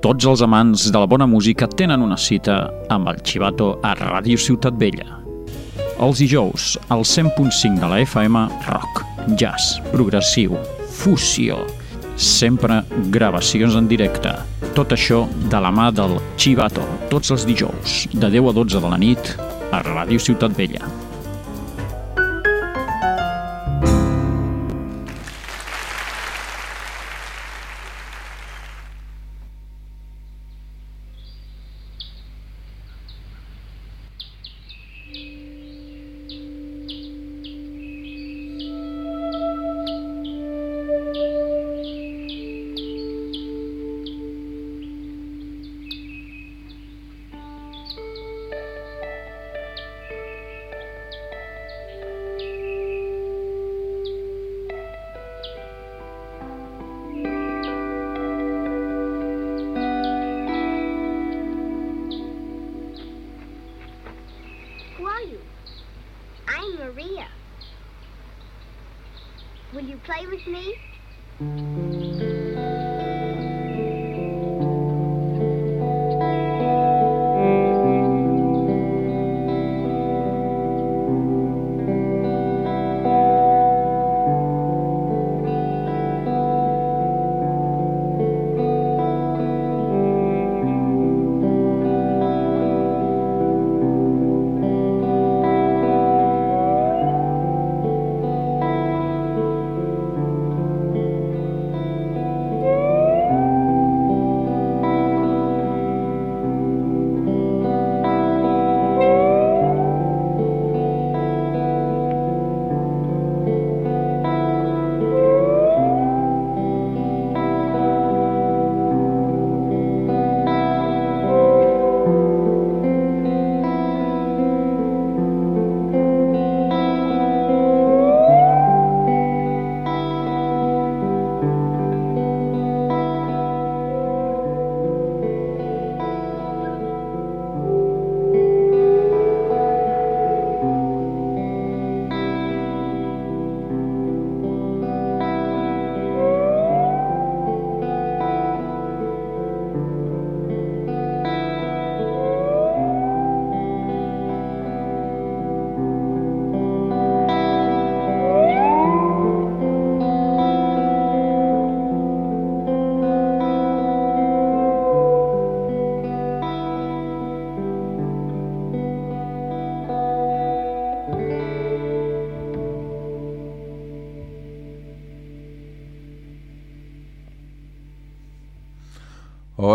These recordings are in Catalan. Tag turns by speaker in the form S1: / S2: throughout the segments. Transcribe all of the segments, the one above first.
S1: Tots els amants de la bona música tenen una cita amb el Chivato a Ràdio Ciutat Vella. Els dijous, al 100.5 de la FM, rock, jazz, progressiu, fusió, sempre gravacions en directe. Tot això de la mà del Chivato, tots els dijous, de 10 a 12 de la nit, a Ràdio Ciutat Vella.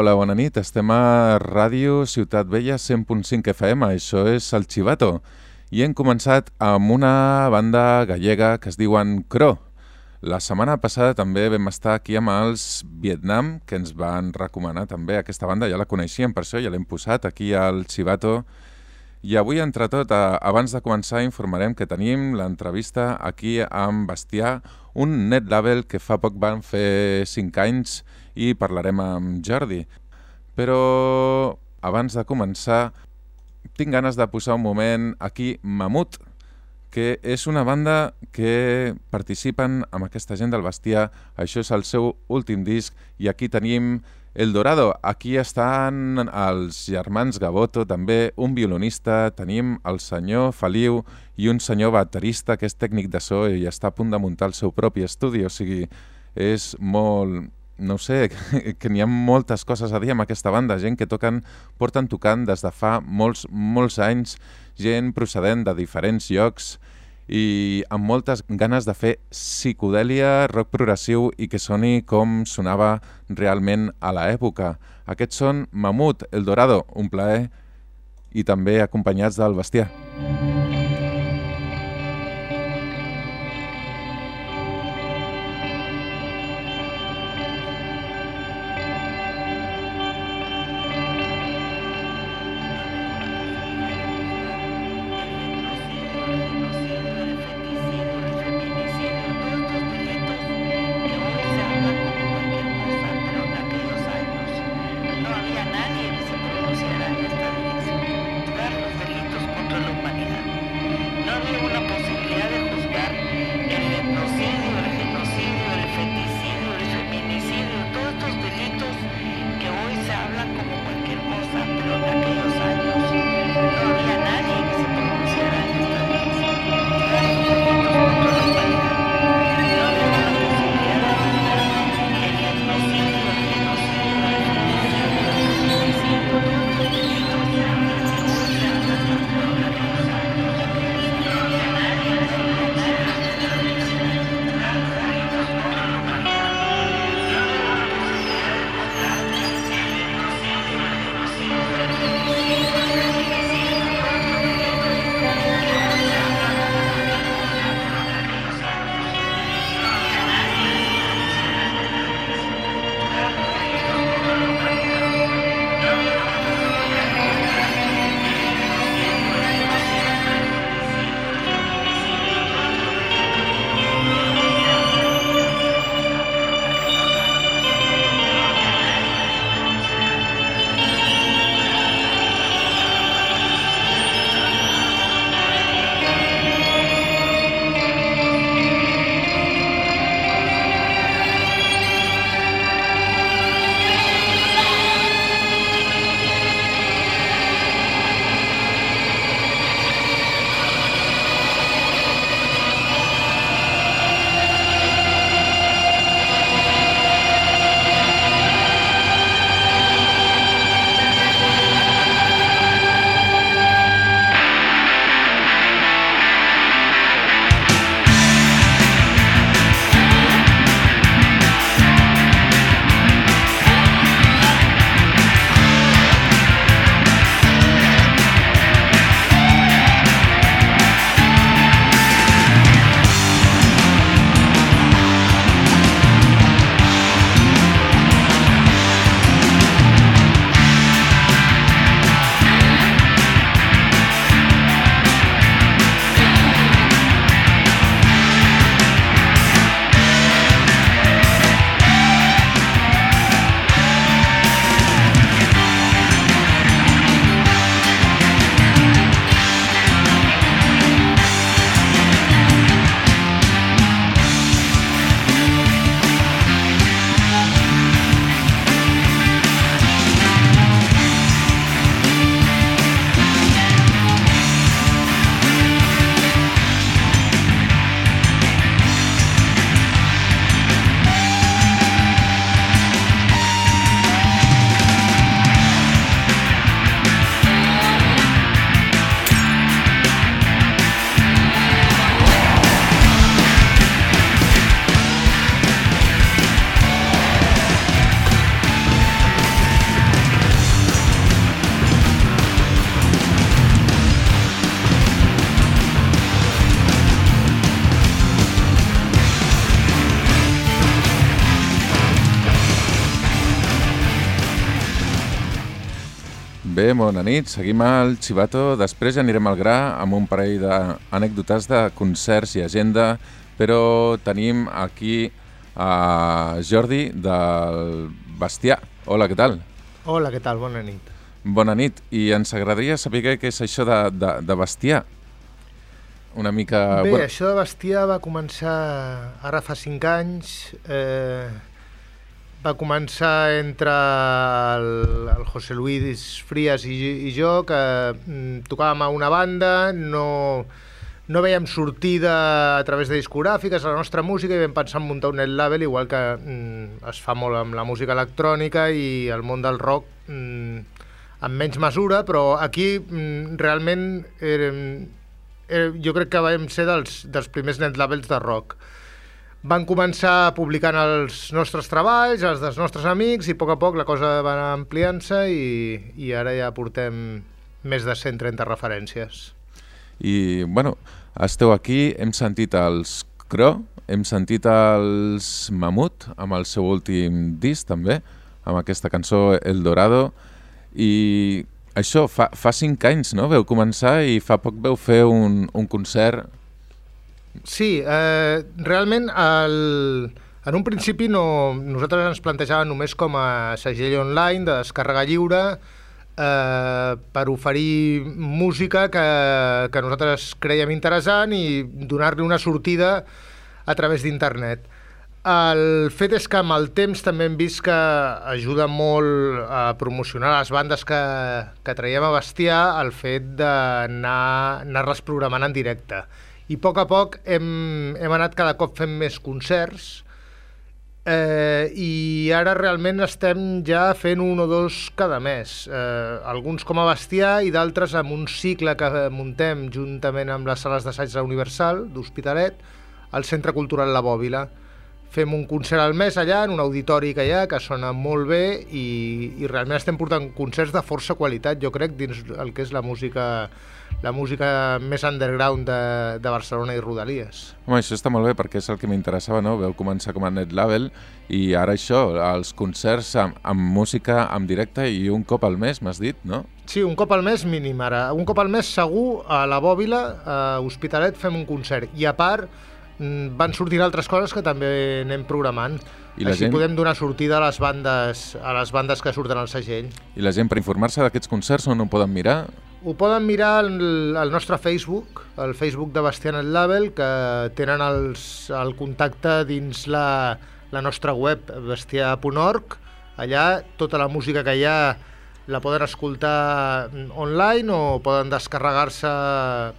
S2: Hola, bona nit. Estem a Ràdio Ciutat Vella 100.5 FM. Això és el Chivato. I hem començat amb una banda gallega que es diuen Cro. La setmana passada també vam estar aquí amb els Vietnam, que ens van recomanar també aquesta banda. Ja la coneixíem, per això ja l'hem posat aquí al Chivato. I avui, entre tot, abans de començar, informarem que tenim l'entrevista aquí amb Bestiar, un net label que fa poc van fer 5 anys i parlarem amb Jordi. Però abans de començar, tinc ganes de posar un moment aquí Mamut, que és una banda que participen amb aquesta gent del Bestiar. Això és el seu últim disc i aquí tenim El Dorado. Aquí estan els germans Gaboto, també un violonista, tenim el senyor Feliu i un senyor baterista que és tècnic de so i està a punt de muntar el seu propi estudi, o sigui, és molt, no sé, que n'hi ha moltes coses a dir amb aquesta banda, gent que toquen, porten tocant des de fa molts, molts anys, gent procedent de diferents llocs i amb moltes ganes de fer psicodèlia, rock progressiu i que soni com sonava realment a l'època. Aquests són Mamut, El Dorado, un plaer, i també acompanyats del Bestiar.
S3: No había
S2: bona nit. Seguim al Chivato. Després anirem al gra amb un parell d'anècdotes de concerts i agenda, però tenim aquí a Jordi del Bestiar. Hola, què tal?
S3: Hola, què tal? Bona nit.
S2: Bona nit. I ens agradaria saber què és això de, de, de Bestiar. Una mica...
S3: Bé, bueno... això de Bestiar va començar ara fa cinc anys. Eh, va començar entre el, el José Luis Frías i, i jo, que mm, tocàvem a una banda, no, no veiem sortida a través de discogràfiques a la nostra música i vam pensar en muntar un net label, igual que mm, es fa molt amb la música electrònica i el món del rock mm, amb menys mesura, però aquí mm, realment érem, érem, jo crec que vam ser dels, dels primers net labels de rock van començar publicant els nostres treballs, els dels nostres amics, i a poc a poc la cosa va anar ampliant-se i, i ara ja portem més de 130 referències.
S2: I, bueno, esteu aquí, hem sentit els Cro, hem sentit els Mamut amb el seu últim disc també, amb aquesta cançó El Dorado, i això, fa, fa cinc anys, no?, veu començar i fa poc veu fer un, un concert
S3: Sí, eh, realment el, en un principi no, nosaltres ens plantejàvem només com a segell online de descàrrega lliure eh, per oferir música que, que nosaltres creiem interessant i donar-li una sortida a través d'internet. El fet és que amb el temps també hem vist que ajuda molt a promocionar les bandes que, que traiem a bestiar el fet d'anar-les anar programant en directe i a poc a poc hem, hem anat cada cop fent més concerts eh, i ara realment estem ja fent un o dos cada mes, eh, alguns com a bestiar i d'altres amb un cicle que muntem juntament amb les sales d'assaig de la Universal d'Hospitalet al Centre Cultural La Bòbila. Fem un concert al mes allà, en un auditori que hi ha, que sona molt bé i, i realment estem portant concerts de força qualitat, jo crec, dins el que és la música la música més underground de, de Barcelona i Rodalies.
S2: Home, això està molt bé perquè és el que m'interessava, no? Veu començar com a net label i ara això, els concerts amb, amb música en directe i un cop al mes, m'has dit, no?
S3: Sí, un cop al mes mínim ara. Un cop al mes segur a la Bòbila, a Hospitalet, fem un concert. I a part van sortir altres coses que també anem programant. I la Així gent... podem donar sortida a les bandes a les bandes que surten al segell.
S2: I la gent, per informar-se d'aquests concerts, on ho poden mirar?
S3: Ho poden mirar al, al nostre Facebook, el Facebook de Bastian Label, que tenen els, el contacte dins la, la nostra web, bestiar.org. Allà tota la música que hi ha la poden escoltar online o poden descarregar-se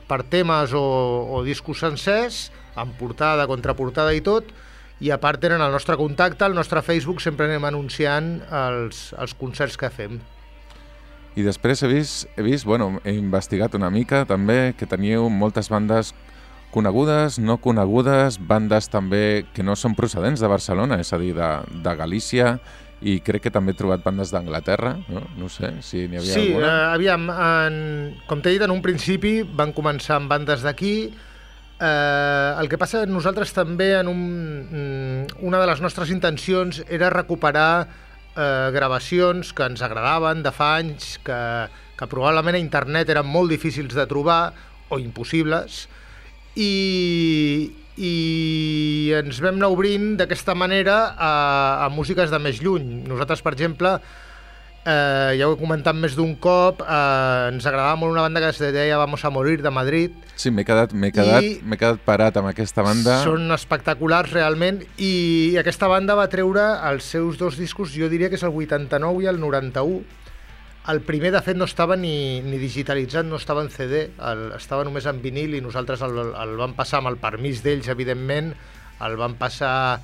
S3: per temes o, o discos sencers, amb portada, contraportada i tot, i a part tenen el nostre contacte, al nostre Facebook sempre anem anunciant els, els concerts que fem.
S2: I després he vist, he vist, bueno, he investigat una mica també que teníeu moltes bandes conegudes, no conegudes, bandes també que no són procedents de Barcelona, és a dir, de, de Galícia, i crec que també he trobat bandes d'Anglaterra, no? no sé si n'hi havia
S3: sí,
S2: alguna.
S3: Sí, uh, aviam, en, com t'he dit, en un principi van començar amb bandes d'aquí, Eh, el que passa nosaltres també en un, mm, una de les nostres intencions era recuperar eh, gravacions que ens agradaven de fa anys, que, que probablement a internet eren molt difícils de trobar o impossibles, i, i ens vam anar obrint d'aquesta manera a, a músiques de més lluny. Nosaltres, per exemple, eh, ja ho he comentat més d'un cop, eh, ens agradava molt una banda que es deia Vamos a morir, de Madrid.
S2: Sí, m'he quedat, quedat, quedat parat amb aquesta banda.
S3: Són espectaculars, realment, i aquesta banda va treure els seus dos discos, jo diria que és el 89 i el 91. El primer, de fet, no estava ni, ni digitalitzat, no estava en CD, el, estava només en vinil i nosaltres el, el vam passar amb el permís d'ells, evidentment, el vam passar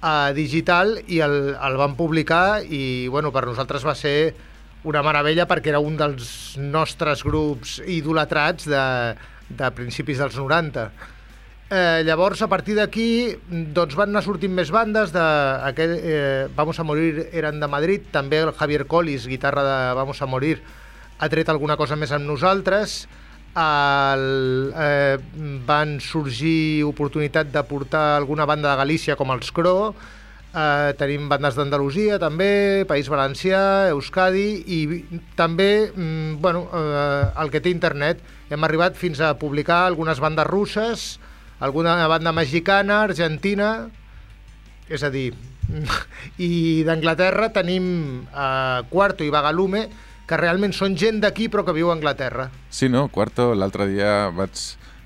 S3: a digital i el, el van publicar i bueno, per nosaltres va ser una meravella perquè era un dels nostres grups idolatrats de, de principis dels 90. Eh, llavors, a partir d'aquí, doncs van anar sortint més bandes de... Aquell, eh, Vamos a Morir eren de Madrid, també el Javier Collis, guitarra de Vamos a Morir, ha tret alguna cosa més amb nosaltres, el, eh, van sorgir oportunitat de portar alguna banda de Galícia com els Cro, Uh, tenim bandes d'Andalusia també, País Valencià, Euskadi i també mm, bueno, uh, el que té internet. Hem arribat fins a publicar algunes bandes russes, alguna banda mexicana, argentina, és a dir, i d'Anglaterra tenim uh, Quarto i Vagalume, que realment són gent d'aquí però que viu a Anglaterra.
S2: Sí, no? Quarto, l'altre dia vaig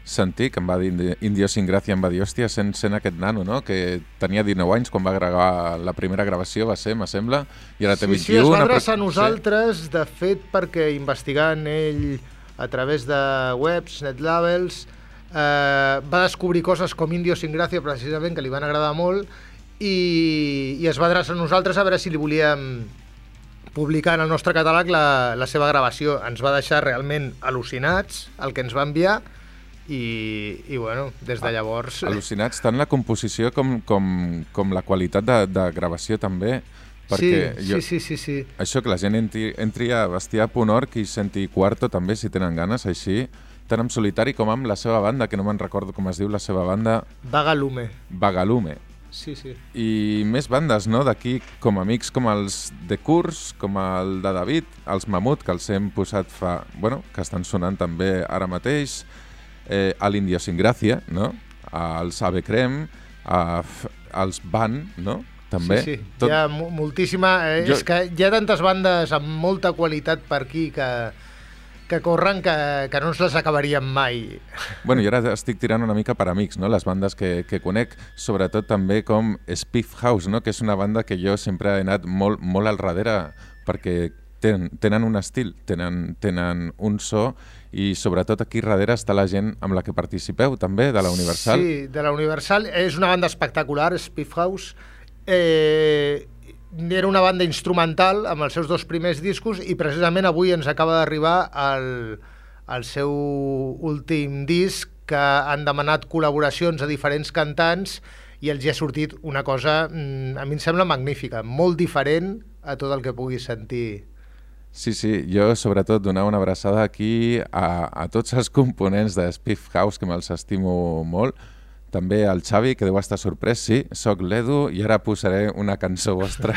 S2: sentir que em va dir Indio sin gràcia, em va dir, hòstia, sent, sent aquest nano, no? que tenia 19 anys quan va gravar la primera gravació, va ser, me sembla, i ara té
S3: Sí,
S2: 21.
S3: sí, es va adreçar a
S2: Sí.
S3: nosaltres, de fet, perquè investigant ell a través de webs, netlabels, eh, va descobrir coses com Indio sin gràcia, precisament, que li van agradar molt, i, i es va adreçar a nosaltres a veure si li volíem publicar en el nostre catàleg la, la seva gravació. Ens va deixar realment al·lucinats el que ens va enviar i, i bueno, des de llavors...
S2: Al·lucinats, tant la composició com, com, com la qualitat de, de gravació també, perquè
S3: sí,
S2: jo,
S3: sí, sí, sí, sí.
S2: això que la gent entri, entri a bestiar.org i senti Quarto també, si tenen ganes, així, tant en solitari com amb la seva banda, que no me'n recordo com es diu la seva banda,
S3: Vagalume.
S2: Vagalume.
S3: Sí, sí.
S2: I més bandes, no?, d'aquí, com amics com els de Curs, com el de David, els Mamut, que els hem posat fa... Bueno, que estan sonant també ara mateix, eh, a l'Índia sin gràcia, no?, als Ave Crem, a, als Van, no?, també.
S3: Sí, sí. Hi ha mo- moltíssima... Eh,
S2: Jo-
S3: És que hi ha tantes bandes amb molta qualitat per aquí que, que corren que, que no ens les acabaríem mai.
S2: Bueno, jo ara estic tirant una mica per amics, no?, les bandes que, que conec, sobretot també com Spiff House, no?, que és una banda que jo sempre he anat molt, molt al darrere perquè tenen, tenen un estil, tenen, tenen un so i sobretot aquí darrere està la gent amb la que participeu també, de la Universal.
S3: Sí, de la Universal. És una banda espectacular, Spiff House. Eh, era una banda instrumental amb els seus dos primers discos i precisament avui ens acaba d'arribar el, el seu últim disc que han demanat col·laboracions a diferents cantants i els hi ha sortit una cosa, mm, a mi em sembla magnífica, molt diferent a tot el que puguis sentir.
S2: Sí, sí, jo sobretot donar una abraçada aquí a, a tots els components de Spiff House, que me'ls estimo molt, també al Xavi, que deu estar sorprès, sí, sóc l'Edu i ara posaré una cançó vostra,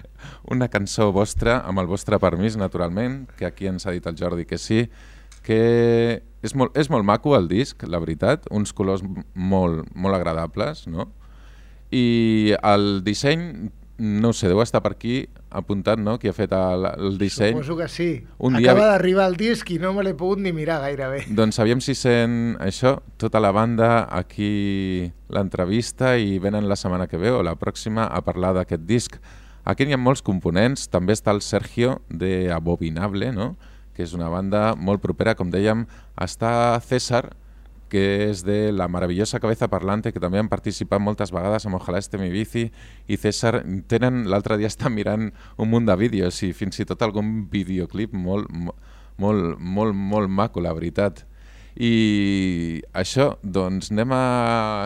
S2: una cançó vostra, amb el vostre permís, naturalment, que aquí ens ha dit el Jordi que sí, que és molt, és molt maco el disc, la veritat, uns colors molt, molt agradables, no? I el disseny, no sé, deu estar per aquí apuntat, no?, qui ha fet el, el disseny.
S3: Suposo que sí.
S2: Un dia
S3: Acaba
S2: vi-
S3: d'arribar el disc i no me l'he pogut ni mirar gairebé.
S2: Doncs aviam si sent això, tota la banda aquí l'entrevista i venen la setmana que ve o la pròxima a parlar d'aquest disc. Aquí hi ha molts components, també està el Sergio de Abominable, no? que és una banda molt propera, com dèiem, està César, que és de la meravellosa Cabeza Parlante, que també han participat moltes vegades amb Ojalá este mi bici, i César tenen, l'altre dia estan mirant un munt de vídeos i fins i tot algun videoclip molt, mo- molt, molt, molt maco, la veritat. I això, doncs anem a,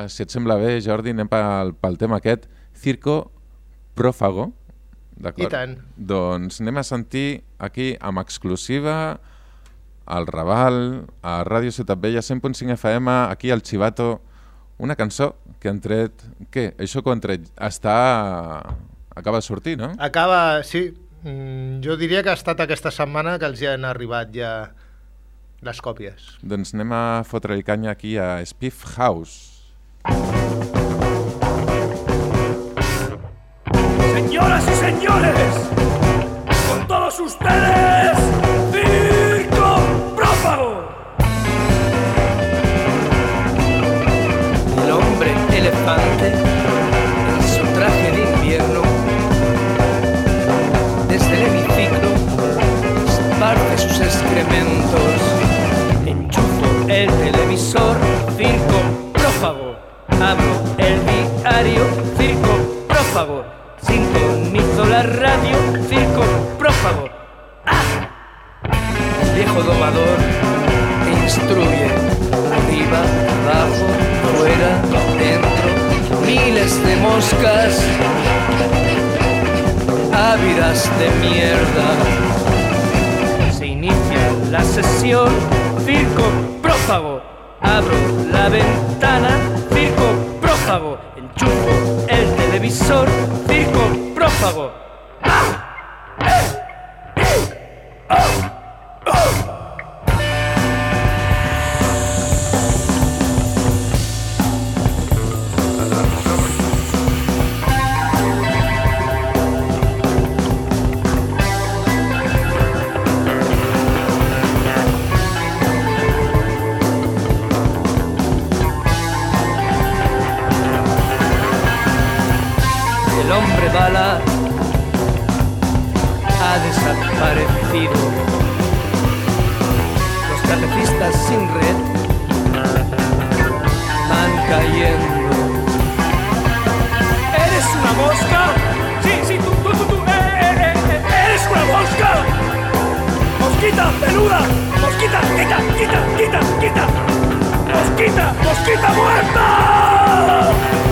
S2: si et sembla bé, Jordi, anem pel, pel tema aquest, Circo Prófago, d'acord?
S3: I tant.
S2: Doncs anem a sentir aquí amb exclusiva al Raval, a Ràdio Ciutat Vella, 100.5 FM, aquí al Chivato, una cançó que han tret... Què? Això que han tret està... acaba de sortir, no?
S3: Acaba, sí, mm, jo diria que ha estat aquesta setmana que els hi han arribat ja les còpies.
S2: Doncs anem a fotre-li canya aquí a Spiff House.
S4: Señoras y señores, con todos ustedes,
S5: elefante en su traje de invierno desde el hemiciclo esparce sus excrementos. Enchufo el televisor, circo prófago. Abro el diario, circo prófago. Sintonizo la radio, circo prófago. ¡Ah! Viejo domador moscas ávidas de mierda. Se inicia la sesión, circo prófago. Abro la ventana, circo prófago. Enchufo el televisor. circo, prófago. El hombre bala ha desaparecido. Los catecistas sin red van cayendo. ¿Eres una mosca? Sí, sí, tú, tú, tú, eh, eh, eh, ¿Eres una mosca? Mosquita, peluda. Mosquita, quita, quita, quita, quita. Mosquita, mosquita muerta.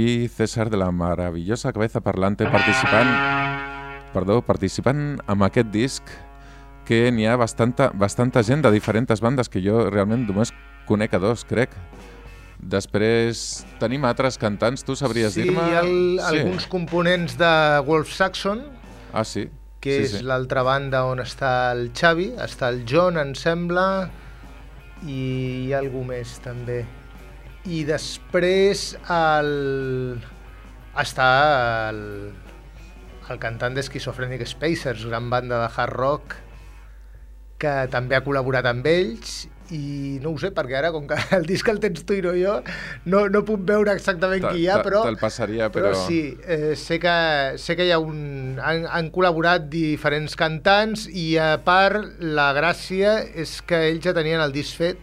S2: Aquí César de la meravellosa cabeza parlante participant, perdó, participant amb aquest disc que n'hi ha bastanta, bastanta gent de diferents bandes que jo realment només conec a dos, crec. Després tenim altres cantants, tu sabries
S3: sí,
S2: dir-me?
S3: hi ha el, alguns components de Wolf Saxon,
S2: Ah, sí?
S3: que
S2: sí,
S3: és
S2: sí.
S3: l'altra banda on està el Xavi, està el John, em sembla, i hi ha algú més també. I després el... està el, el cantant d'Esquizofrenic Spacers, gran banda de hard rock, que també ha col·laborat amb ells i no ho sé, perquè ara, com que el disc el tens tu i no jo, no, no puc veure exactament qui hi ha, però...
S2: te'l passaria, però-
S3: Però sí, eh, sé, que, sé que hi ha un... Han, han col·laborat diferents cantants i, a part, la gràcia és que ells ja tenien el disc fet,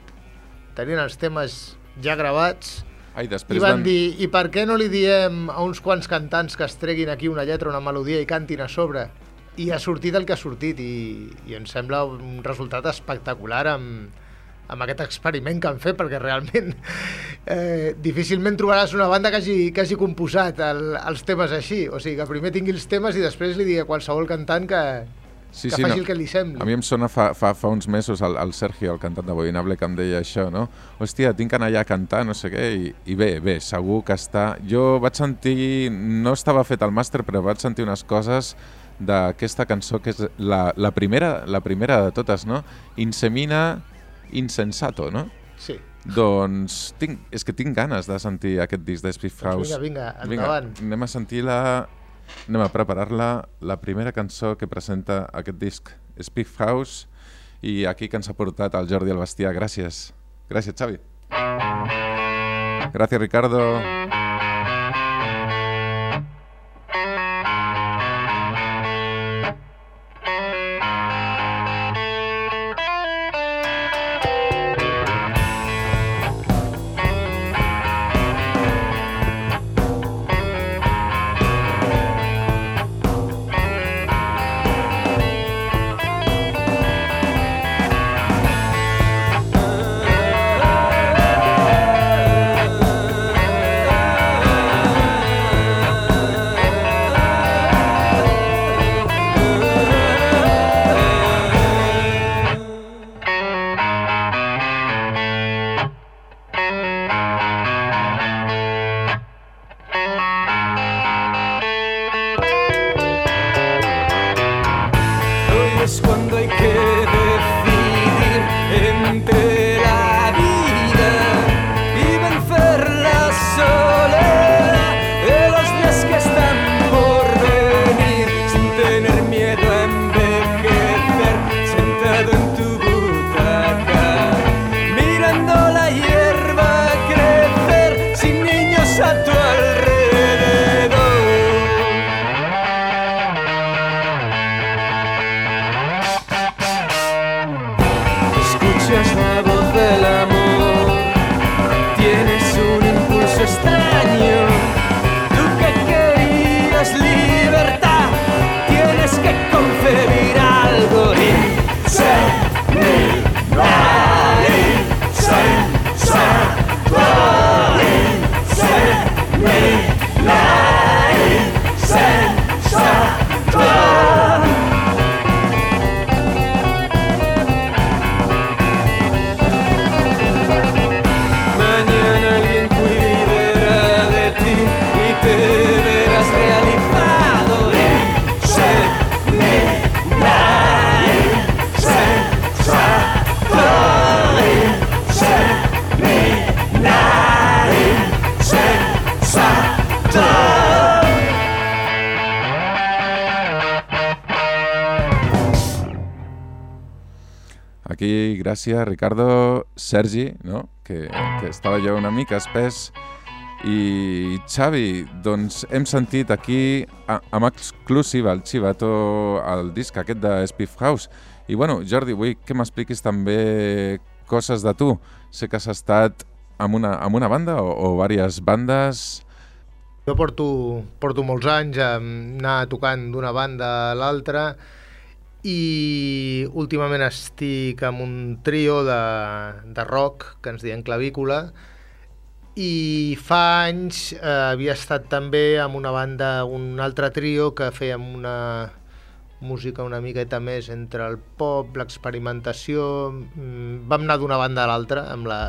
S3: tenien els temes ja gravats,
S2: Ai,
S3: i
S2: després
S3: van dir, i per què no li diem a uns quants cantants que es treguin aquí una lletra, una melodia i cantin a sobre? I ha sortit el que ha sortit i, i em sembla un resultat espectacular amb, amb aquest experiment que han fet, perquè realment eh, difícilment trobaràs una banda que hagi, que hagi composat el, els temes així. O sigui, que primer tingui els temes i després li digui a qualsevol cantant que,
S2: Sí,
S3: que
S2: sí,
S3: faci
S2: no.
S3: el que li sembli.
S2: A mi em sona fa, fa, fa uns mesos el, el Sergio, el cantant de Boinable, que em deia això, no? Hòstia, tinc que anar allà a cantar, no sé què, i, i bé, bé, segur que està... Jo vaig sentir, no estava fet el màster, però vaig sentir unes coses d'aquesta cançó que és la, la, primera, la primera de totes, no? Insemina insensato, no?
S3: Sí.
S2: Doncs tinc, és que tinc ganes de sentir aquest disc de
S3: Doncs
S2: House.
S3: vinga, vinga, endavant.
S2: Vinga, anem a sentir la... Anem a preparar-la, la primera cançó que presenta aquest disc, Spiff House, i aquí que ens ha portat el Jordi el Bestiar. Gràcies. Gràcies, Xavi. Gràcies, Ricardo. Gràcies, Ricardo, Sergi, no? que, que estava jo una mica espès, i Xavi, doncs hem sentit aquí a, amb exclusiva el Chivato el disc aquest de Spiff House. I bueno, Jordi, vull que m'expliquis també coses de tu. Sé que has estat amb una, amb una banda o, o diverses bandes.
S3: Jo porto, porto molts anys a anar tocant d'una banda a l'altra i últimament estic amb un trio de, de rock que ens diem Clavícula i fa anys eh, havia estat també amb una banda, un altre trio que fèiem una música una miqueta més entre el pop, l'experimentació... Mm, vam anar d'una banda a l'altra amb, la,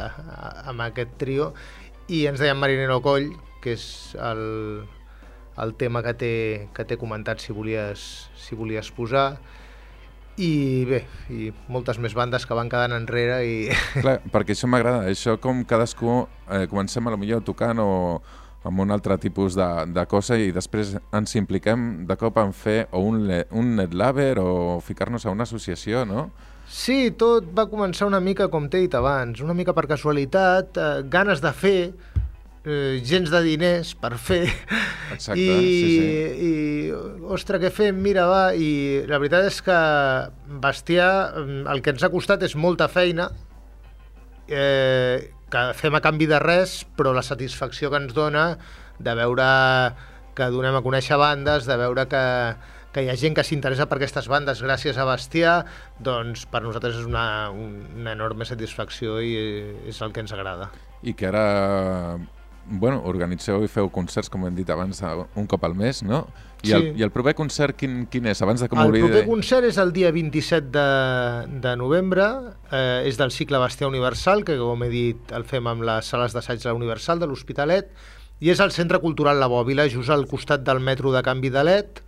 S3: amb aquest trio i ens deien Marinero Coll, que és el, el tema que t'he comentat si volies, si volies posar i bé, i moltes més bandes que van quedant enrere i...
S2: Clar, perquè això m'agrada, això com cadascú eh, comencem a lo millor tocant o amb un altre tipus de, de cosa i després ens impliquem de cop en fer o un, un netlaber o ficar-nos a una associació, no?
S3: Sí, tot va començar una mica com t'he dit abans, una mica per casualitat, eh, ganes de fer, eh, gens de diners per fer
S2: Exacte,
S3: i,
S2: sí, sí.
S3: i ostres, què fem? Mira, va, i la veritat és que Bestiar, mm, el que ens ha costat és molta feina eh, que fem a canvi de res, però la satisfacció que ens dona de veure que donem a conèixer bandes, de veure que, que hi ha gent que s'interessa per aquestes bandes gràcies a Bestiar, doncs per nosaltres és una, una enorme satisfacció i és el que ens agrada.
S2: I que ara bueno, organitzeu i feu concerts, com hem dit abans, un cop al mes, no? I,
S3: Sí.
S2: el, i el proper concert quin, quin és? Abans de que
S3: El proper concert és el dia 27 de, de novembre, eh, és del cicle Bastià Universal, que com he dit el fem amb les sales d'assaig de la Universal, de l'Hospitalet, i és al Centre Cultural La Bòbila, just al costat del metro de Canvi de LED.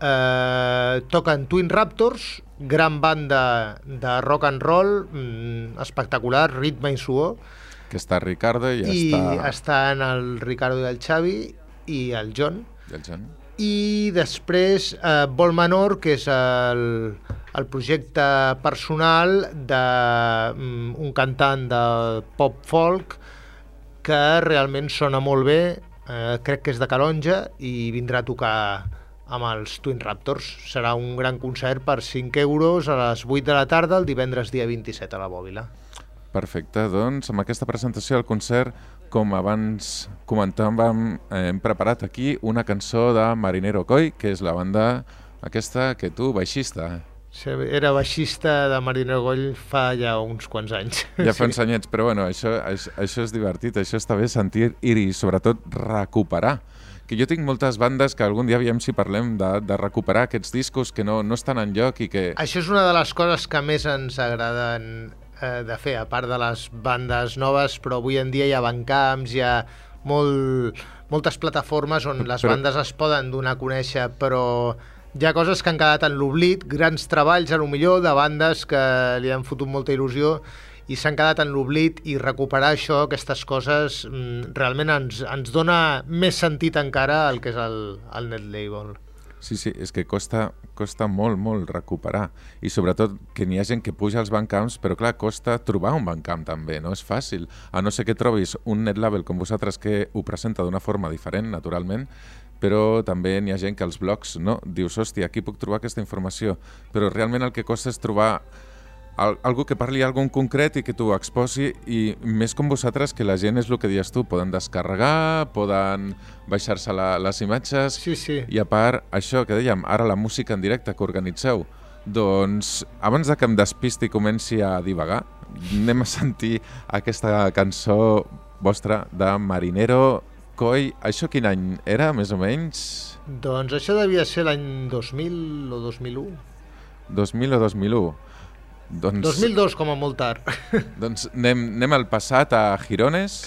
S3: Eh, toquen Twin Raptors, gran banda de rock and roll, mm, espectacular, ritme i suor,
S2: Que està Ricardo i,
S3: i
S2: està...
S3: estan el Ricardo i el Xavi i el John,
S2: I el Jan.
S3: i després eh, Vol Menor, que és el, el projecte personal d'un un cantant de pop folk que realment sona molt bé, eh, crec que és de Calonja i vindrà a tocar amb els Twin Raptors. Serà un gran concert per 5 euros a les 8 de la tarda el divendres dia 27 a la Bòbila.
S2: Perfecte, doncs amb aquesta presentació del concert, com abans comentàvem, hem preparat aquí una cançó de Marinero Coy, que és la banda aquesta que tu, baixista,
S3: Era baixista de Mariner Goll fa ja uns quants anys.
S2: ja fa uns anyets, però bueno, això, això, això és divertit, això està bé sentir i sobretot recuperar. Que jo tinc moltes bandes que algun dia aviam si parlem de, de recuperar aquests discos que no, no estan en lloc i que...
S3: Això és una de les coses que més ens agraden eh, de fer, a part de les bandes noves, però avui en dia hi ha bancamps, hi ha molt, moltes plataformes on les
S2: Però-
S3: bandes es poden donar a conèixer, però hi ha coses que han quedat en l'oblit, grans treballs, a lo millor, de bandes que li han fotut molta il·lusió i s'han quedat en l'oblit i recuperar això, aquestes coses, mm, realment ens, ens dona més sentit encara el que és el, el net label.
S2: Sí, sí, és que costa, costa molt, molt recuperar. I sobretot que n'hi ha gent que puja als bancamps, però clar, costa trobar un bancamp també, no és fàcil. A no ser que trobis un net label com vosaltres que ho presenta d'una forma diferent, naturalment, però també n'hi ha gent que als blogs no, dius, hòstia, aquí puc trobar aquesta informació, però realment el que costa és trobar al, algú que parli algun concret i que t'ho exposi i més com vosaltres que la gent és el que dius tu, poden descarregar, poden baixar-se les imatges
S3: Sí, sí.
S2: i a part, això que dèiem, ara la música en directe que organitzeu, doncs abans de que em despisti i comenci a divagar, anem a sentir aquesta cançó vostra de Marinero Coi. Això quin any era, més o menys?
S3: Doncs això devia ser l'any 2000 o 2001.
S2: 2000 o 2001? Doncs,
S3: 2002 com a molt tard.
S2: doncs anem, anem al passat a Girones.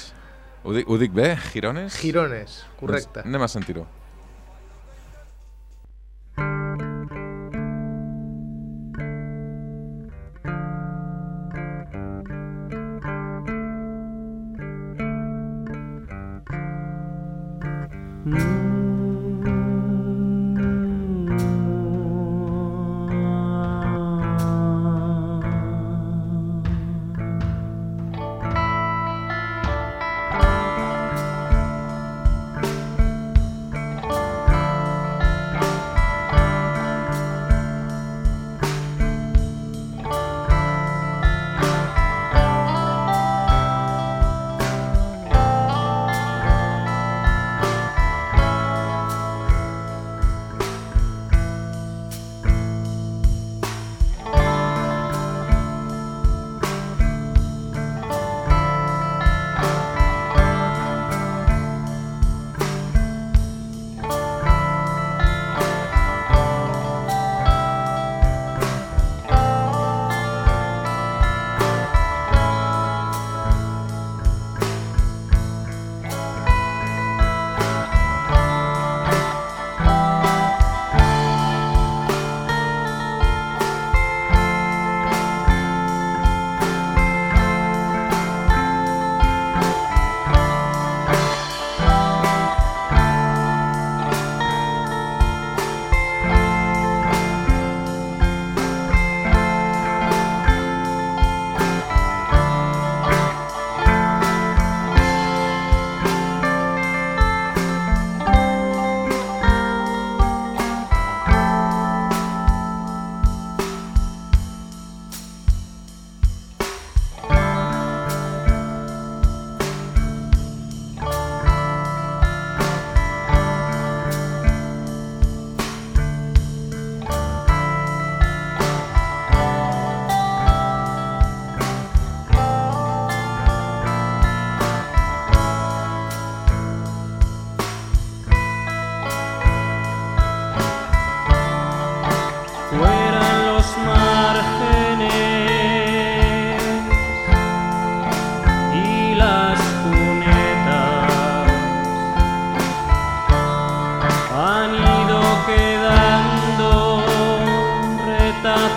S2: Ho dic, ho dic bé, Girones?
S3: Girones, correcte.
S2: Doncs anem a sentir-ho.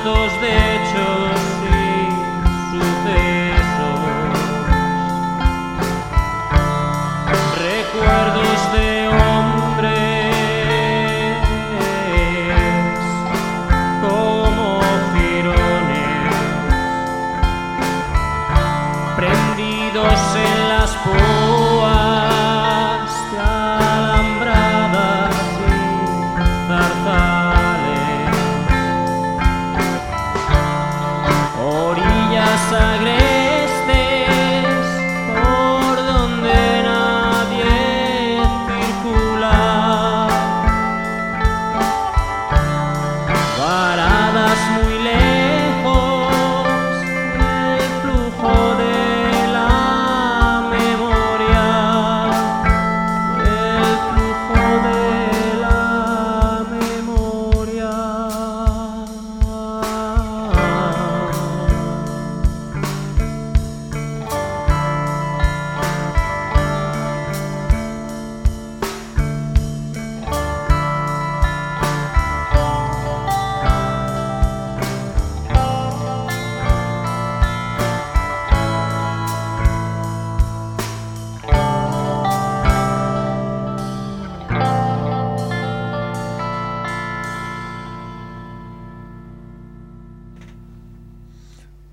S2: zapatos de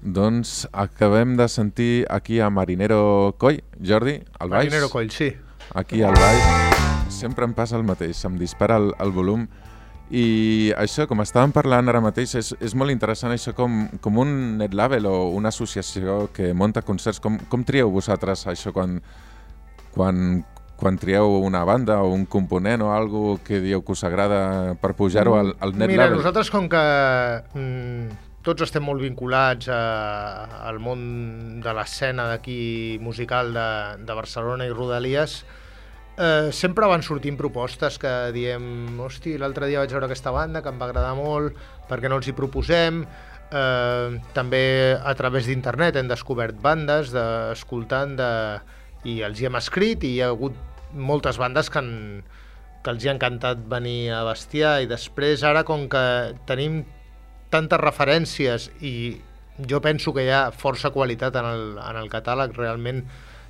S2: Doncs acabem de sentir aquí a Marinero Coll, Jordi, al baix.
S3: Marinero Coll, sí.
S2: Aquí al baix sempre em passa el mateix, em dispara el, el volum i això, com estàvem parlant ara mateix, és, és molt interessant això com, com un net label o una associació que munta concerts. Com, com trieu vosaltres això quan, quan, quan trieu una banda o un component o algo que dieu que us agrada per pujar-ho al, al net
S3: Mira,
S2: label?
S3: nosaltres com que mm, tots estem molt vinculats a, al món de l'escena d'aquí musical de, de Barcelona i Rodalies, eh, sempre van sortint propostes que diem hosti, l'altre dia vaig veure aquesta banda que em va agradar molt, per què no els hi proposem? Eh, també a través d'internet hem descobert bandes de, escoltant de, i els hi hem escrit i hi ha hagut moltes bandes que, han, que els hi ha encantat venir a Bestiar i després ara com que tenim tantes referències i jo penso que hi ha força qualitat en el, en el catàleg, realment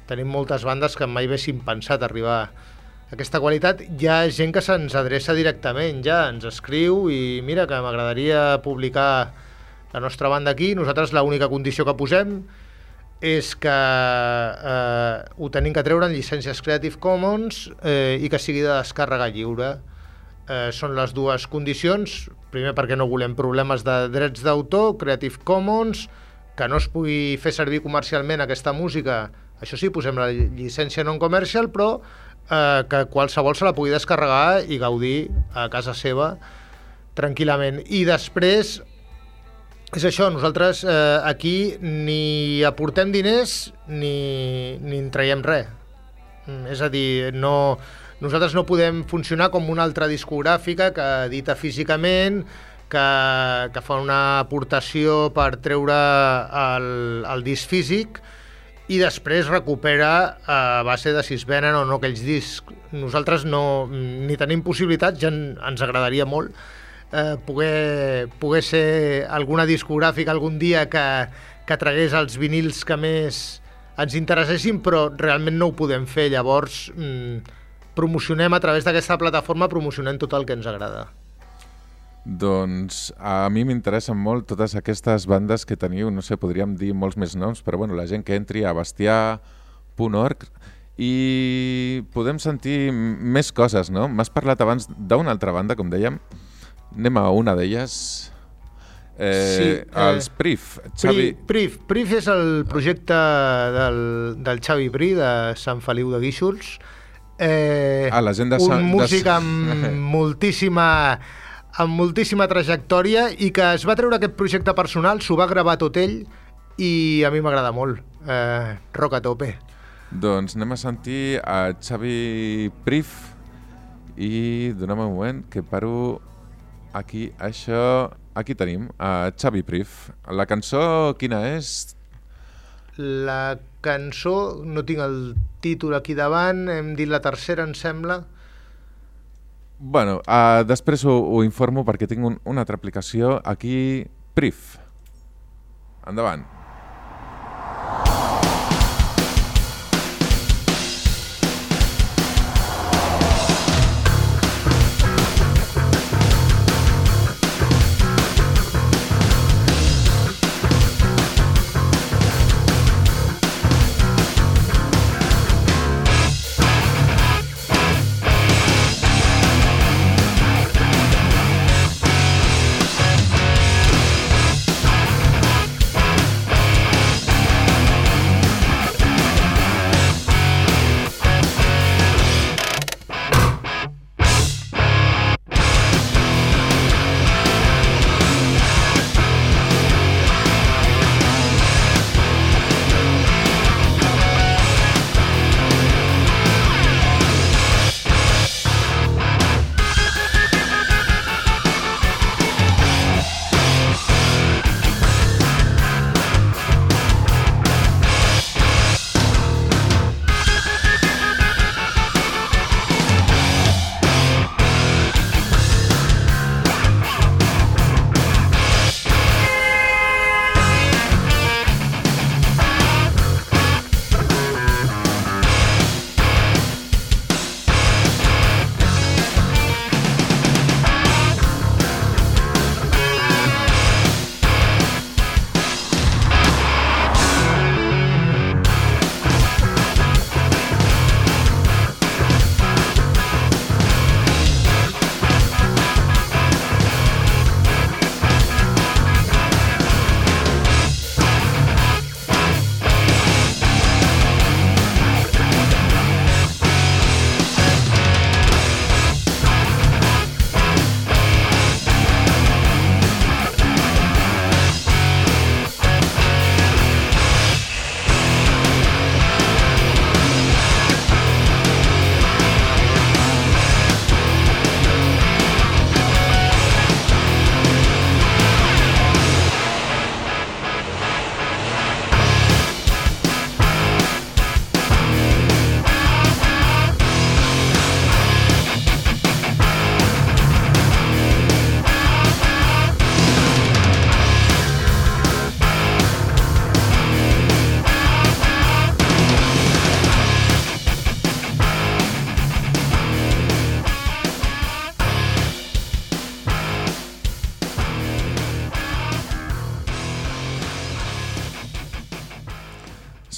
S3: tenim moltes bandes que mai haguessin pensat arribar a aquesta qualitat. Hi ha gent que se'ns adreça directament, ja ens escriu i mira que m'agradaria publicar la nostra banda aquí. Nosaltres l'única condició que posem és que eh, ho tenim que treure en llicències Creative Commons eh, i que sigui de descàrrega lliure. Eh, són les dues condicions. Primer perquè no volem problemes de drets d'autor, Creative Commons, que no es pugui fer servir comercialment aquesta música. Això sí, posem la llicència non-commercial, però eh, que qualsevol se la pugui descarregar i gaudir a casa seva tranquil·lament. I després, és això, nosaltres eh, aquí ni aportem diners ni, ni en traiem res. Mm, És a dir, no, nosaltres no podem funcionar com una altra discogràfica que edita físicament, que, que fa una aportació per treure el, el disc físic i després recupera a base de si es venen o no aquells discs. Nosaltres no, ni tenim possibilitats, ja en, ens agradaria molt eh, poder, poder ser alguna discogràfica algun dia que, que tragués els vinils que més ens interessessin, però realment no ho podem fer. Llavors, mm, promocionem a través d'aquesta plataforma, promocionem tot el que ens agrada.
S2: Doncs a mi m'interessen molt totes aquestes bandes que teniu, no sé, podríem dir molts més noms, però bueno, la gent que entri a bestiar.org i podem sentir més coses, no? M'has parlat abans d'una altra banda, com dèiem. Anem a una d'elles. Eh,
S3: Sí, eh,
S2: els Prif.
S3: Pri,
S2: Xavi,
S3: Prif, Prif és el projecte del, del Xavi Pri de Sant Feliu de Guíxols. Eh,
S2: Ah, la gent de
S3: un músic amb moltíssima amb moltíssima trajectòria i que es va treure aquest projecte personal, s'ho va gravar tot ell i a mi m'agrada molt. Eh, rock a tope.
S2: doncs anem a sentir a Xavi Prif i dona'm un moment que paro aquí, això... Aquí tenim, a Xavi Prif. La cançó quina és?
S3: La cançó, no tinc el títol aquí davant, hem dit la tercera, em sembla.
S2: Bueno, uh, després ho, ho informo perquè tinc un, una altra aplicació aquí, Prif. Endavant.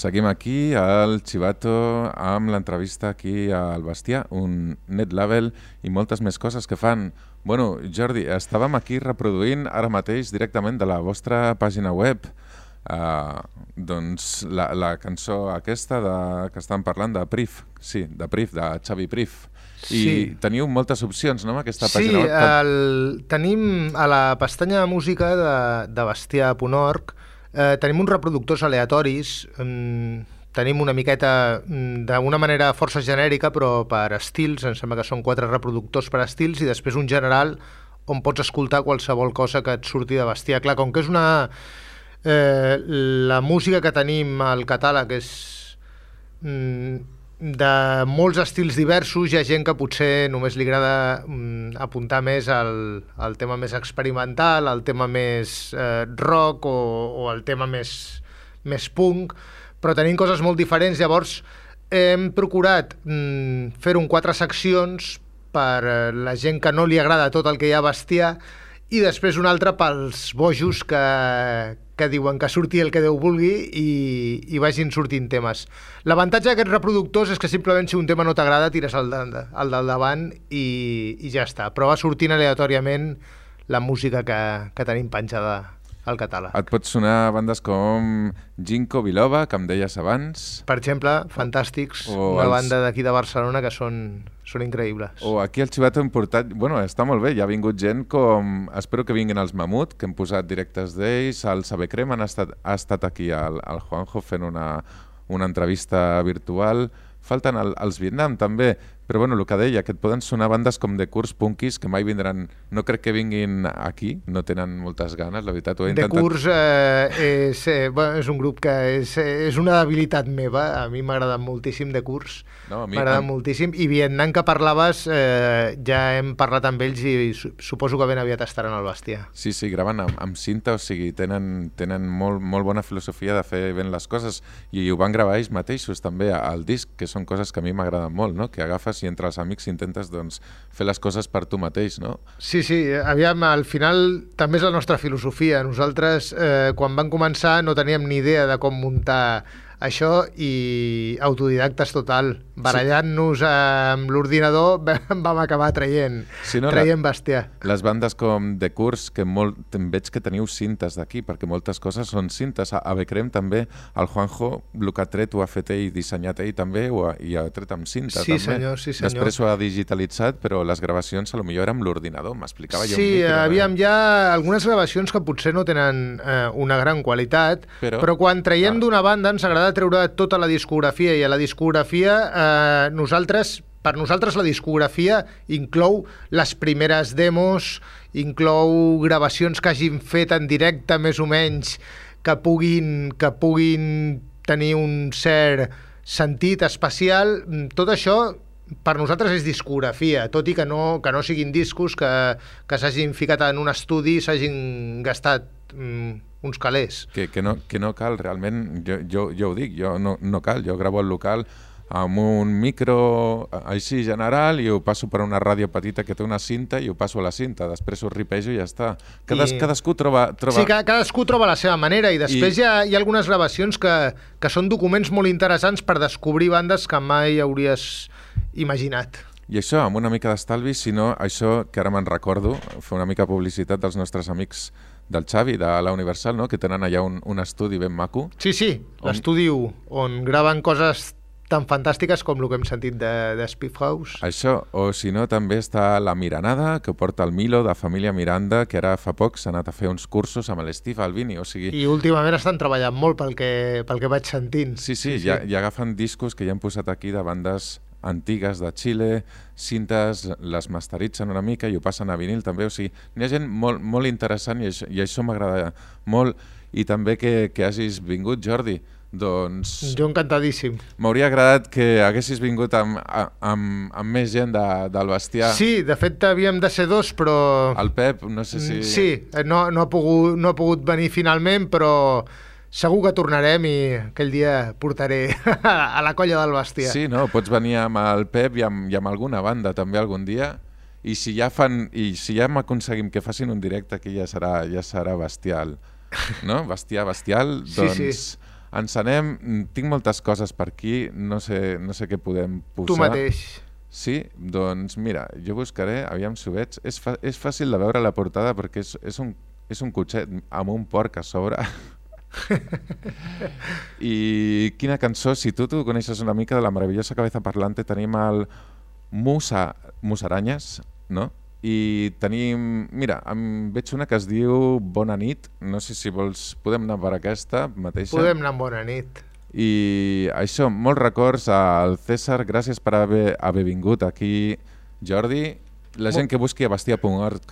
S2: Seguim aquí al Chivato amb l'entrevista aquí al Bestiar, un net label i moltes més coses que fan. Bueno, Jordi, estàvem aquí reproduint ara mateix directament de la vostra pàgina web uh, doncs la, la cançó aquesta de, que estan parlant de Prif, sí, de Prif, de Xavi Prif. I
S3: Sí.
S2: teniu moltes opcions, no?, amb aquesta
S3: Sí,
S2: pàgina web.
S3: el, tenim a la pestanya de música de, de bestiar.org eh, tenim uns reproductors aleatoris, mm, tenim una miqueta mm, d'una manera força genèrica, però per estils, em sembla que són quatre reproductors per estils, i després un general on pots escoltar qualsevol cosa que et surti de bestiar. Clar, com que és una... Eh, la música que tenim al catàleg és mm, de molts estils diversos, hi ha gent que potser només li agrada mm, apuntar més al, al tema més experimental, al tema més eh, rock o, o al tema més, més punk, però tenim coses molt diferents, llavors hem procurat mm, fer-ho en quatre seccions per eh, la gent que no li agrada tot el que hi ha a bestiar i després una altra pels bojos que, que diuen que surti el que Déu vulgui i, i vagin sortint temes. L'avantatge d'aquests reproductors és que simplement si un tema no t'agrada tires el, de, el del davant i, i ja està. Però va sortint aleatòriament la música que, que tenim penjada al catàleg.
S2: Et pot sonar bandes com Ginkgo Biloba, que em deies abans,
S3: Per exemple, Fantàstics,
S2: O
S3: una
S2: els-
S3: banda d'aquí de Barcelona que són, són increïbles.
S2: o aquí al Chivato hem portat... Bueno, està molt bé, ja ha vingut gent com... Espero que vinguin els Mamut, que hem posat directes d'ells, el Saber Crem han estat, ha estat aquí al, al Juanjo fent una, una entrevista virtual. Falten el, els Vietnam també, però bueno, el que deia, que et poden sonar bandes com de curs punkis que mai vindran... No crec que vinguin aquí, no tenen moltes ganes, la veritat. Ho he
S3: De
S2: intentat...
S3: curs eh, és, eh, bueno, és un grup que és, eh, és una debilitat meva. A mi m'agrada moltíssim de curs.
S2: No, a mi-
S3: M'agrada
S2: a-
S3: moltíssim. I Vietnam que parlaves, eh, ja hem parlat amb ells i su suposo que ben aviat estaran al bestiar.
S2: Sí, sí, graven amb, amb cinta, o sigui, tenen, tenen molt, molt bona filosofia de fer ben les coses i ho van gravar ells mateixos també al disc, que són coses que a mi m'agraden molt, no? que agafes i entre els amics intentes doncs, fer les coses per tu mateix. No?
S3: Sí, sí, aviam, al final també és la nostra filosofia. Nosaltres, eh, quan vam començar, no teníem ni idea de com muntar això i autodidactes total. Barallant-nos amb l'ordinador vam acabar traient,
S2: Sí, no,
S3: traient bestiar.
S2: Les bandes com The Curs, que molt, veig que teniu cintes d'aquí, perquè moltes coses són cintes. A, a Becrem també, el Juanjo, el que ha tret ho ha fet ell, dissenyat ell també, ho ha, i ha tret amb cinta
S3: Sí,
S2: també.
S3: senyor, sí, senyor.
S2: Després ho ha digitalitzat, però les gravacions a lo millor era amb l'ordinador, m'explicava jo. un
S3: Sí,
S2: micro,
S3: aviam, hi ha algunes gravacions que potser no tenen eh, una gran qualitat,
S2: Però-
S3: però, però quan traiem
S2: Ah.
S3: d'una banda ens agrada treure tota la discografia i a la discografia eh, nosaltres per nosaltres la discografia inclou les primeres demos, inclou gravacions que hagin fet en directe més o menys que puguin, que puguin tenir un cert sentit especial. Tot això per nosaltres és discografia, tot i que no, que no siguin discos que, que s'hagin ficat en un estudi s'hagin gastat mm, uns calés.
S2: que, que, no, que no cal realment, jo, jo, jo ho dic, jo no, no cal, jo gravo el local amb un micro així general i ho passo per una ràdio petita que té una cinta i ho passo a la cinta, després ho ripejo i ja està. Cades,
S3: I-
S2: Cadascú troba... troba...
S3: Sí, ca- cadascú troba la seva manera i després
S2: I-
S3: hi, ha, hi ha algunes gravacions que, que són documents molt interessants per descobrir bandes que mai hauries imaginat.
S2: I això, amb una mica d'estalvi, si no, això que ara me'n recordo, fer una mica publicitat dels nostres amics del Xavi, de la Universal, no? que tenen allà un, un estudi ben maco.
S3: Sí, sí,
S2: On-
S3: l'estudi on graven coses tan fantàstiques com el que hem sentit de, de Spiff House.
S2: Això, o si no, també està la Miranada, que porta el Milo, de família Miranda, que ara fa poc s'ha anat a fer uns cursos amb l'Steve Albini, o sigui...
S3: I últimament estan treballant molt pel que, pel que vaig sentint.
S2: Sí, sí, sí, ja, ja agafen discos que ja han posat aquí de bandes antigues de Xile, cintes, les masteritzen una mica i ho passen a vinil també, o sigui, n'hi ha gent molt, molt interessant i això, i això m'agrada molt i també que, que hagis vingut, Jordi, doncs
S3: Jo encantadíssim.
S2: m'hauria agradat que haguessis vingut amb, amb, amb més gent de, del bestiar.
S3: Sí, de fet havíem de ser dos, però...
S2: El Pep, no sé si...
S3: Mm, Sí, eh, no, no, ha pogut, no ha pogut venir finalment, però segur que tornarem i aquell dia portaré a la colla del bestiar.
S2: Sí, no, pots venir amb el Pep i amb, i amb alguna banda també algun dia i si ja fan i si ja aconseguim que facin un directe aquí ja serà ja serà bestial, no? Bestiar, bestial,
S3: Sí,
S2: doncs
S3: sí.
S2: Ens anem, tinc moltes coses per aquí, no sé, no sé què podem posar.
S3: Tu mateix.
S2: Sí, doncs mira, jo buscaré, aviam si ho veig. És, és fàcil de veure la portada perquè és, és, un, és un cotxet amb un porc a sobre. I quina cançó, si tu, tu coneixes una mica de la meravellosa cabeza parlante, tenim el Musa, Musaranyes, no? I tenim, mira, em veig una que es diu Bona nit, no sé si vols, podem anar per aquesta mateixa?
S3: Podem anar amb bona nit.
S2: I això, molts records al César, gràcies per haver, haver vingut aquí, Jordi. La gent que busqui a bastia.org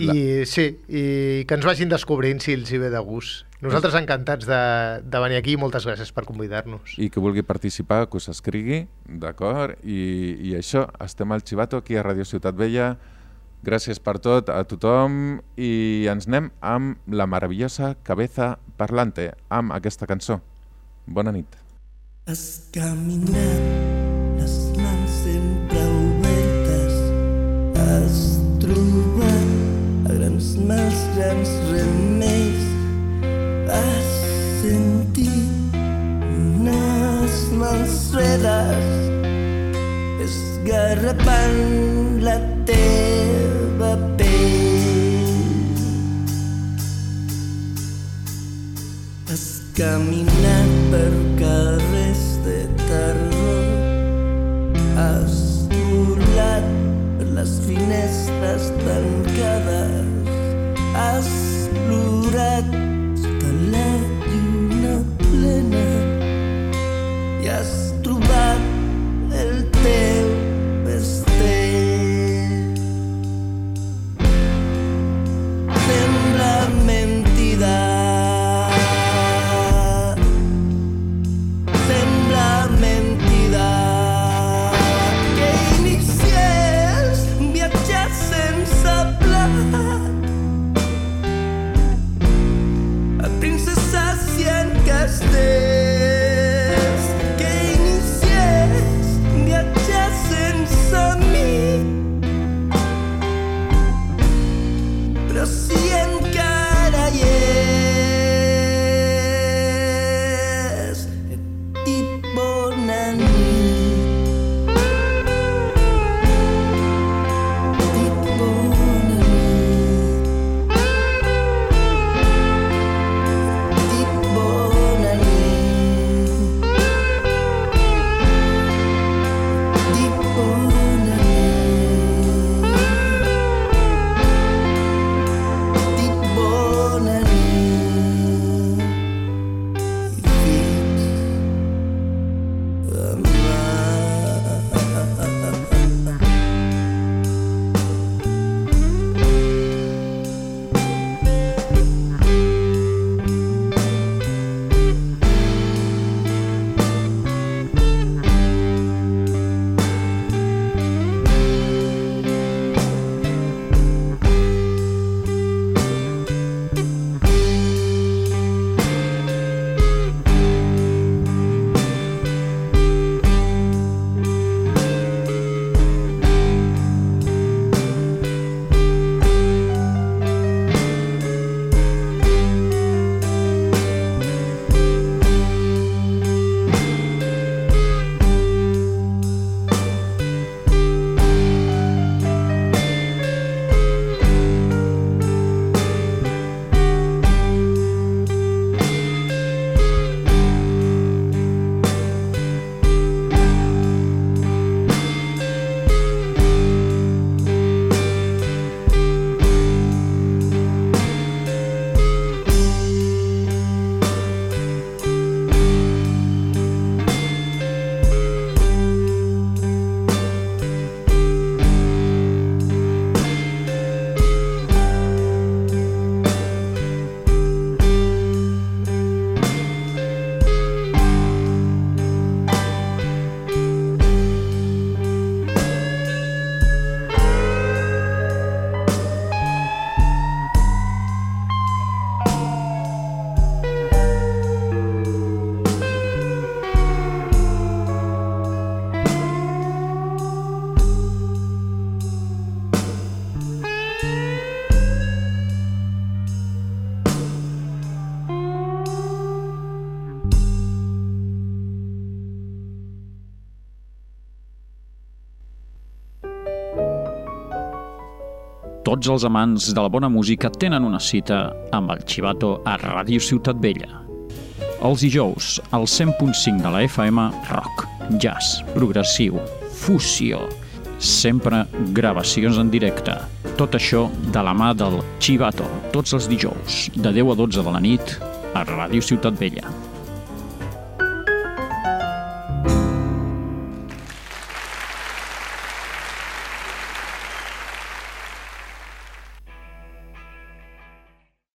S3: I sí, i que ens vagin descobrint si els hi ve de gust. Nosaltres encantats de, de venir aquí i moltes gràcies per convidar-nos.
S2: i que vulgui participar, que us escrigui, d'acord? I, I això, estem al Xivato aquí a Radio Ciutat Vella. Gràcies per tot a tothom i ens anem amb la meravellosa cabeza parlante, amb aquesta cançó. Bona nit.
S5: Has caminat, esgarrapant la
S1: tots els amants de la bona música tenen una cita amb el Chivato a Ràdio Ciutat Vella. Els dijous, al 100.5 de la FM, rock, jazz, progressiu, fusió, sempre gravacions en directe. Tot això de la mà del Chivato, tots els dijous, de 10 a 12 de la nit, a Ràdio Ciutat Vella.